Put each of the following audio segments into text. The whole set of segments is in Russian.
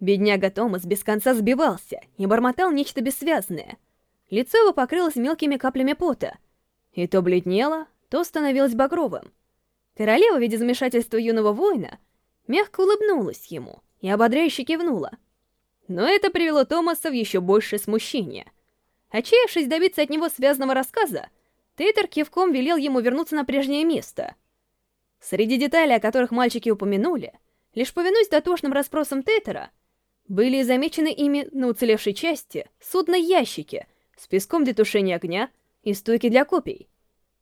Бедняга Томас без конца сбивался и бормотал нечто бессвязное. Лицо его покрылось мелкими каплями пота. И то бледнело, то становилось багровым. Королева, видя замешательство юного воина, мягко улыбнулась ему и ободряюще кивнула. Но это привело Томаса в еще большее смущение. Отчаявшись добиться от него связанного рассказа, Тейтер кивком велел ему вернуться на прежнее место. Среди деталей, о которых мальчики упомянули, лишь повинуясь дотошным расспросам Тейтера, были замечены ими на уцелевшей части судно-ящики с песком для тушения огня и стойки для копий.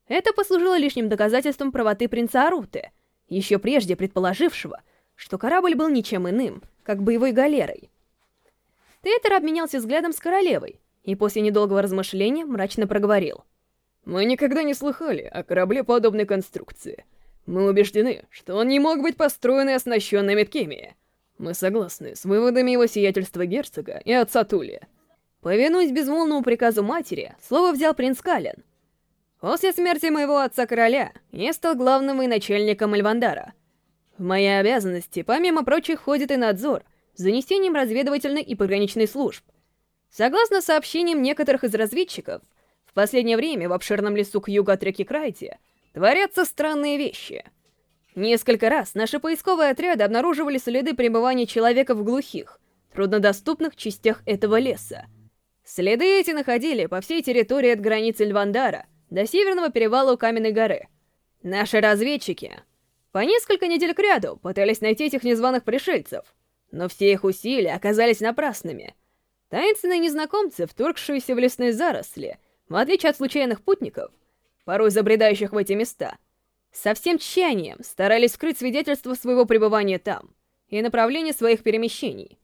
Это послужило лишним доказательством правоты принца Аруты, еще прежде предположившего, что корабль был ничем иным, как боевой галерой. Тейтер обменялся взглядом с королевой и после недолгого размышления мрачно проговорил. «Мы никогда не слыхали о корабле подобной конструкции. Мы убеждены, что он не мог быть построен и оснащен меткемией. Мы согласны с выводами его сиятельства герцога и отца Тули. Повинуясь безмолвному приказу матери, слово взял принц Кален. После смерти моего отца-короля я стал главным военачальником Эльвандара. В мои обязанности, помимо прочих, входит и надзор за несением разведывательной и пограничной служб. Согласно сообщениям некоторых из разведчиков, в последнее время в обширном лесу к югу от реки Крайте творятся странные вещи — Несколько раз наши поисковые отряды обнаруживали следы пребывания человека в глухих, труднодоступных частях этого леса. Следы эти находили по всей территории от границы Львандара до северного перевала у Каменной горы. Наши разведчики по несколько недель кряду пытались найти этих незваных пришельцев, но все их усилия оказались напрасными. Таинственные незнакомцы, вторгшиеся в лесные заросли, в отличие от случайных путников, порой забредающих в эти места — со всем тщанием старались скрыть свидетельство своего пребывания там и направление своих перемещений.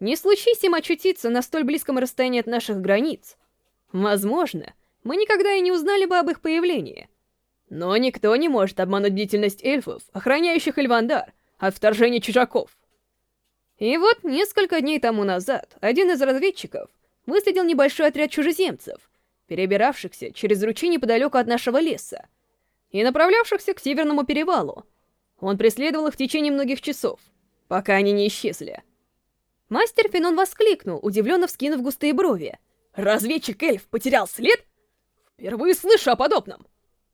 Не случись им очутиться на столь близком расстоянии от наших границ, возможно, мы никогда и не узнали бы об их появлении. Но никто не может обмануть бдительность эльфов, охраняющих Эльвандар, от вторжения чужаков. И вот несколько дней тому назад один из разведчиков выследил небольшой отряд чужеземцев, перебиравшихся через ручей неподалеку от нашего леса, и направлявшихся к Северному перевалу. Он преследовал их в течение многих часов, пока они не исчезли. Мастер Фенон воскликнул, удивленно вскинув густые брови. «Разведчик-эльф потерял след? Впервые слышу о подобном!»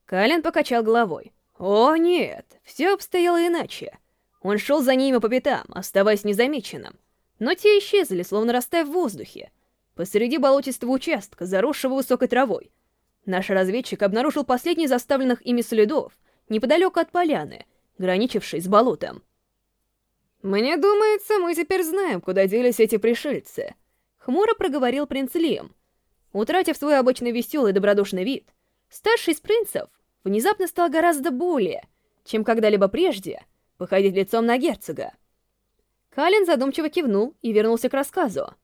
Кален покачал головой. «О, нет, все обстояло иначе. Он шел за ними по пятам, оставаясь незамеченным. Но те исчезли, словно растаяв в воздухе, посреди болотистого участка, заросшего высокой травой, Наш разведчик обнаружил последний заставленных ими следов неподалеку от поляны, граничившей с болотом. «Мне думается, мы теперь знаем, куда делись эти пришельцы», — хмуро проговорил принц Лиам. Утратив свой обычный веселый добродушный вид, старший из принцев внезапно стал гораздо более, чем когда-либо прежде, походить лицом на герцога. Калин задумчиво кивнул и вернулся к рассказу.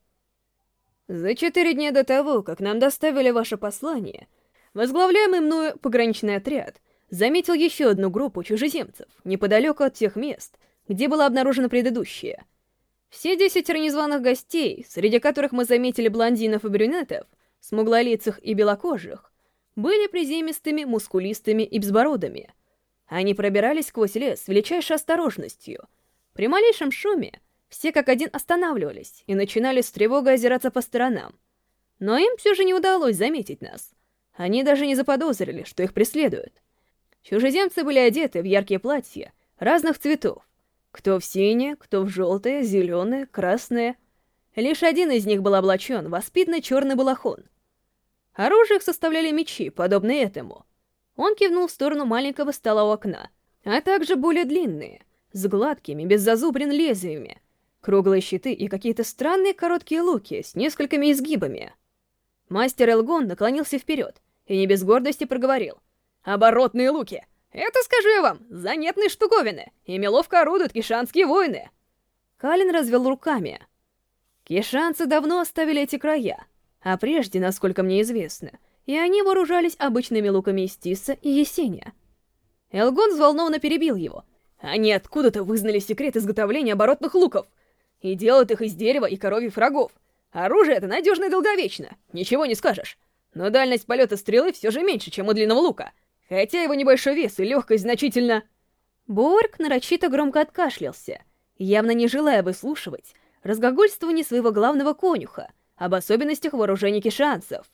«За четыре дня до того, как нам доставили ваше послание, — Возглавляемый мною пограничный отряд заметил еще одну группу чужеземцев неподалеку от тех мест, где была обнаружена предыдущая. Все десятеро незваных гостей, среди которых мы заметили блондинов и брюнетов, смуглолицых и белокожих, были приземистыми, мускулистыми и безбородыми. Они пробирались сквозь лес с величайшей осторожностью. При малейшем шуме все как один останавливались и начинали с тревогой озираться по сторонам. Но им все же не удалось заметить нас — они даже не заподозрили, что их преследуют. Чужеземцы были одеты в яркие платья разных цветов. Кто в синее, кто в желтое, зеленое, красное. Лишь один из них был облачен в воспитанный черный балахон. Оружие их составляли мечи, подобные этому. Он кивнул в сторону маленького стола у окна, а также более длинные, с гладкими, без зазубрин лезвиями, круглые щиты и какие-то странные короткие луки с несколькими изгибами. Мастер Элгон наклонился вперед и не без гордости проговорил. «Оборотные луки! Это, скажу я вам, занятные штуковины, ими ловко орудуют кишанские воины!» Калин развел руками. Кишанцы давно оставили эти края, а прежде, насколько мне известно, и они вооружались обычными луками из Тиса и Есения. Элгон взволнованно перебил его. «Они откуда-то вызнали секрет изготовления оборотных луков и делают их из дерева и коровьих рогов. Оружие это надежно и долговечно, ничего не скажешь. Но дальность полета стрелы все же меньше, чем у длинного лука. Хотя его небольшой вес и легкость значительно... Борг нарочито громко откашлялся, явно не желая выслушивать разгогольствование своего главного конюха об особенностях вооружения кишанцев.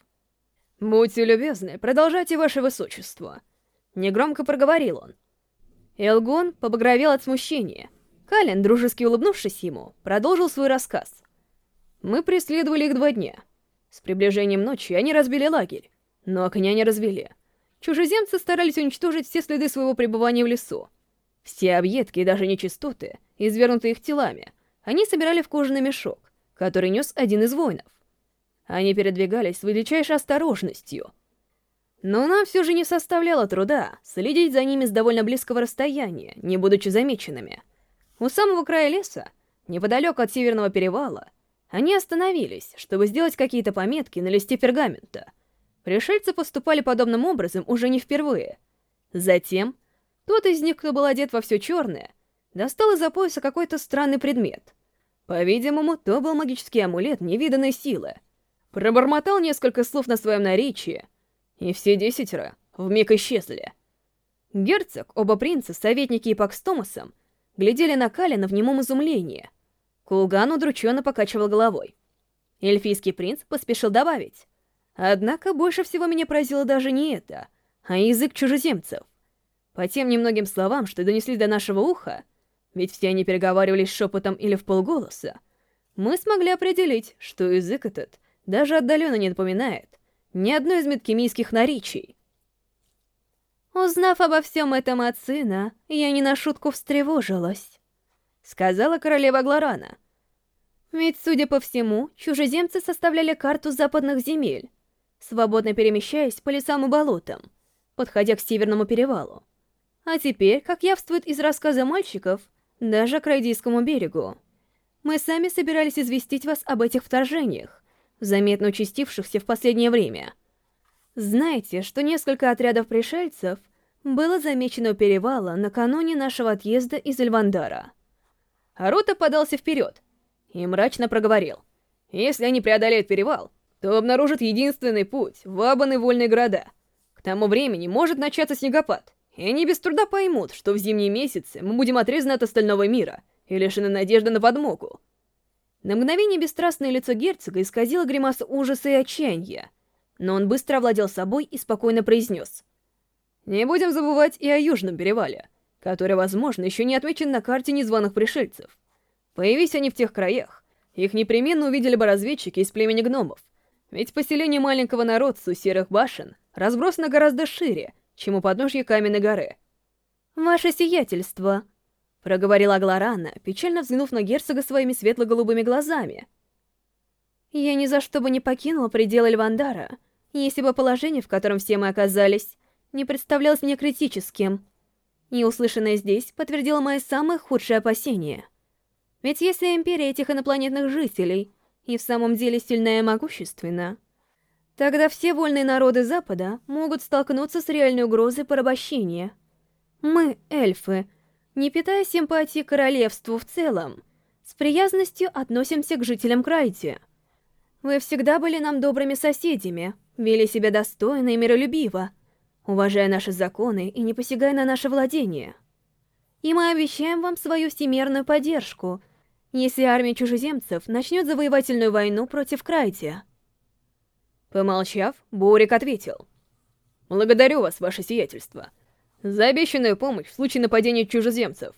«Будьте любезны, продолжайте ваше высочество», — негромко проговорил он. Элгон побагровел от смущения. Калин, дружески улыбнувшись ему, продолжил свой рассказ. «Мы преследовали их два дня. С приближением ночи они разбили лагерь, но огня не развели. Чужеземцы старались уничтожить все следы своего пребывания в лесу. Все объедки и даже нечистоты, извернутые их телами, они собирали в кожаный мешок, который нес один из воинов. Они передвигались с величайшей осторожностью. Но нам все же не составляло труда следить за ними с довольно близкого расстояния, не будучи замеченными. У самого края леса, неподалеку от Северного перевала, они остановились, чтобы сделать какие-то пометки на листе пергамента — Пришельцы поступали подобным образом уже не впервые. Затем, тот из них, кто был одет во все черное, достал из-за пояса какой-то странный предмет. По-видимому, то был магический амулет невиданной силы. Пробормотал несколько слов на своем наречии, и все десятеро вмиг исчезли. Герцог, оба принца, советники и Пак с Томасом глядели на Калина в немом изумлении. Кулган удрученно покачивал головой. Эльфийский принц поспешил добавить. Однако больше всего меня поразило даже не это, а язык чужеземцев. По тем немногим словам, что донесли до нашего уха, ведь все они переговаривались шепотом или в полголоса, мы смогли определить, что язык этот даже отдаленно не напоминает ни одной из медкемийских наречий. «Узнав обо всем этом от сына, я не на шутку встревожилась», — сказала королева Глорана. «Ведь, судя по всему, чужеземцы составляли карту западных земель, свободно перемещаясь по лесам и болотам, подходя к Северному перевалу. А теперь, как явствует из рассказа мальчиков, даже к Райдийскому берегу. Мы сами собирались известить вас об этих вторжениях, заметно участившихся в последнее время. Знаете, что несколько отрядов пришельцев было замечено у перевала накануне нашего отъезда из Эльвандара. Арута подался вперед и мрачно проговорил. «Если они преодолеют перевал, то обнаружат единственный путь в Абан вольные города. К тому времени может начаться снегопад, и они без труда поймут, что в зимние месяцы мы будем отрезаны от остального мира и лишены надежды на подмогу. На мгновение бесстрастное лицо герцога исказило гримаса ужаса и отчаяния, но он быстро овладел собой и спокойно произнес. «Не будем забывать и о Южном перевале, который, возможно, еще не отмечен на карте незваных пришельцев. Появись они в тех краях, их непременно увидели бы разведчики из племени гномов, ведь поселение маленького народца у Серых Башен разбросано гораздо шире, чем у подножья Каменной горы. «Ваше сиятельство», — проговорила Агларана, печально взглянув на герцога своими светло-голубыми глазами. «Я ни за что бы не покинула пределы Львандара, если бы положение, в котором все мы оказались, не представлялось мне критическим. И услышанное здесь подтвердило мои самые худшие опасения. Ведь если империя этих инопланетных жителей — и в самом деле сильная и могущественна, тогда все вольные народы Запада могут столкнуться с реальной угрозой порабощения. Мы, эльфы, не питая симпатии к королевству в целом, с приязностью относимся к жителям Крайти. Вы всегда были нам добрыми соседями, вели себя достойно и миролюбиво, уважая наши законы и не посягая на наше владение. И мы обещаем вам свою всемирную поддержку — если армия чужеземцев начнет завоевательную войну против Крайтия. Помолчав, Бурик ответил. «Благодарю вас, ваше сиятельство, за обещанную помощь в случае нападения чужеземцев.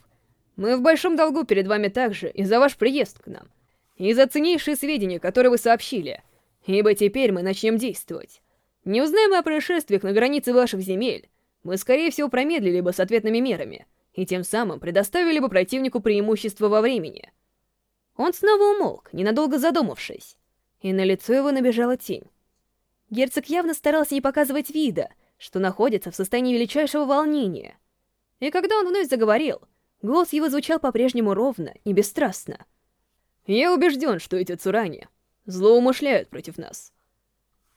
Мы в большом долгу перед вами также и за ваш приезд к нам, и за ценнейшие сведения, которые вы сообщили, ибо теперь мы начнем действовать. Не узнаем о происшествиях на границе ваших земель, мы, скорее всего, промедлили бы с ответными мерами, и тем самым предоставили бы противнику преимущество во времени». Он снова умолк, ненадолго задумавшись, и на лицо его набежала тень. Герцог явно старался не показывать вида, что находится в состоянии величайшего волнения. И когда он вновь заговорил, голос его звучал по-прежнему ровно и бесстрастно. «Я убежден, что эти цурани злоумышляют против нас.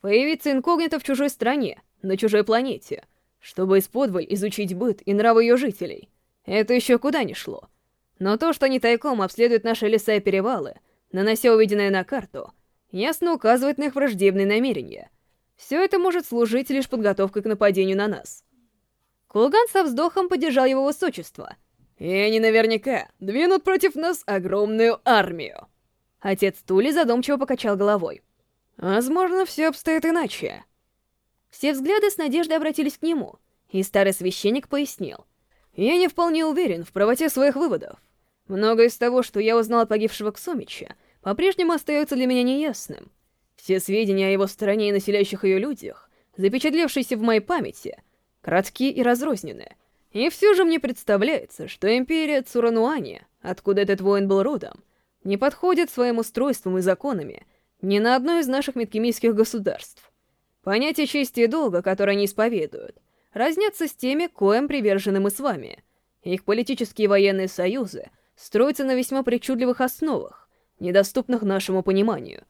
Появиться инкогнито в чужой стране, на чужой планете, чтобы исподволь изучить быт и нравы ее жителей, это еще куда ни шло. Но то, что они тайком обследуют наши леса и перевалы, нанося увиденное на карту, ясно указывает на их враждебные намерения. Все это может служить лишь подготовкой к нападению на нас. Кулган со вздохом поддержал его высочество. И они наверняка двинут против нас огромную армию. Отец Тули задумчиво покачал головой. Возможно, все обстоит иначе. Все взгляды с надеждой обратились к нему, и старый священник пояснил. Я не вполне уверен в правоте своих выводов. Многое из того, что я узнал от погибшего Ксумича, по-прежнему остается для меня неясным. Все сведения о его стороне и населяющих ее людях, запечатлевшиеся в моей памяти, кратки и разрознены. И все же мне представляется, что империя Цурануани, откуда этот воин был родом, не подходит своим устройством и законами ни на одно из наших медкемийских государств. Понятие чести и долга, которое они исповедуют, разнятся с теми, коим привержены мы с вами. Их политические и военные союзы строятся на весьма причудливых основах, недоступных нашему пониманию.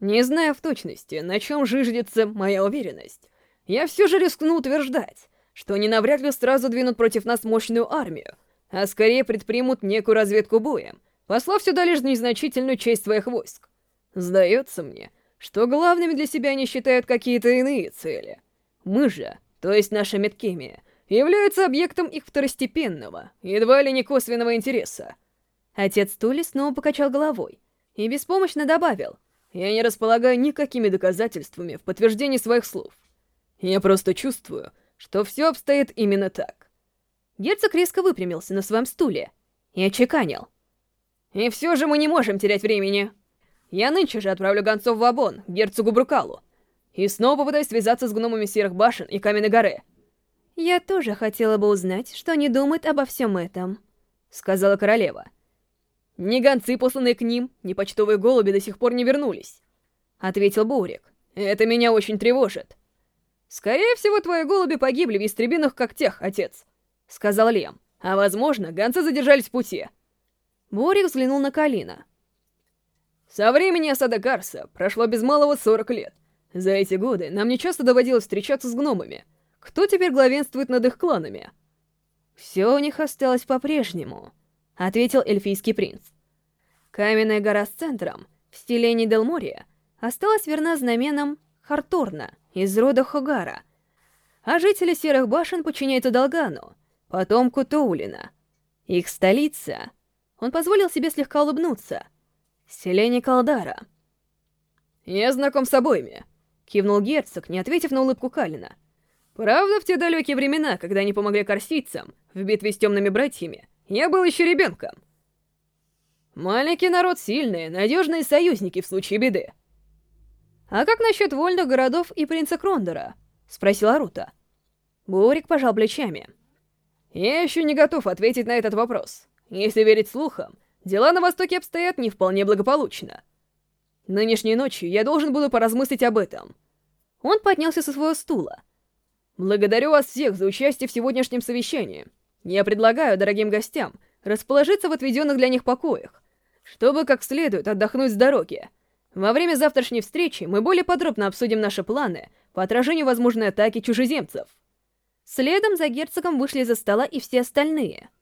Не зная в точности, на чем жиждется моя уверенность, я все же рискну утверждать, что они навряд ли сразу двинут против нас мощную армию, а скорее предпримут некую разведку боем, послав сюда лишь незначительную часть своих войск. Сдается мне, что главными для себя они считают какие-то иные цели. Мы же, то есть наша Меткемия, являются объектом их второстепенного, едва ли не косвенного интереса. Отец Тули снова покачал головой и беспомощно добавил, «Я не располагаю никакими доказательствами в подтверждении своих слов. Я просто чувствую, что все обстоит именно так». Герцог резко выпрямился на своем стуле и очеканил. «И все же мы не можем терять времени!» Я нынче же отправлю гонцов в Абон, герцогу Брукалу. И снова попытаюсь связаться с гномами Серых Башен и Каменной горы. «Я тоже хотела бы узнать, что они думают обо всем этом», — сказала королева. «Ни гонцы, посланные к ним, ни почтовые голуби до сих пор не вернулись», — ответил Бурик. «Это меня очень тревожит». «Скорее всего, твои голуби погибли в истребиных когтях, отец», — сказал Лем. «А возможно, гонцы задержались в пути». Бурик взглянул на Калина. Со времени осады Карса прошло без малого 40 лет. За эти годы нам не часто доводилось встречаться с гномами. Кто теперь главенствует над их кланами? «Все у них осталось по-прежнему», — ответил эльфийский принц. Каменная гора с центром, в стилении Делмория, осталась верна знаменам Харторна из рода Хогара, а жители Серых Башен подчиняются Долгану, потомку Тоулина. Их столица... Он позволил себе слегка улыбнуться — Селение Калдара. «Я знаком с обоими», — кивнул герцог, не ответив на улыбку Калина. «Правда, в те далекие времена, когда они помогли корсийцам в битве с темными братьями, я был еще ребенком. Маленький народ сильные, надежные союзники в случае беды». «А как насчет вольных городов и принца Крондора?» — спросила Рута. Бурик пожал плечами. «Я еще не готов ответить на этот вопрос. Если верить слухам, Дела на Востоке обстоят не вполне благополучно. Нынешней ночью я должен буду поразмыслить об этом. Он поднялся со своего стула. Благодарю вас всех за участие в сегодняшнем совещании. Я предлагаю дорогим гостям расположиться в отведенных для них покоях, чтобы как следует отдохнуть с дороги. Во время завтрашней встречи мы более подробно обсудим наши планы по отражению возможной атаки чужеземцев. Следом за герцогом вышли за стола и все остальные —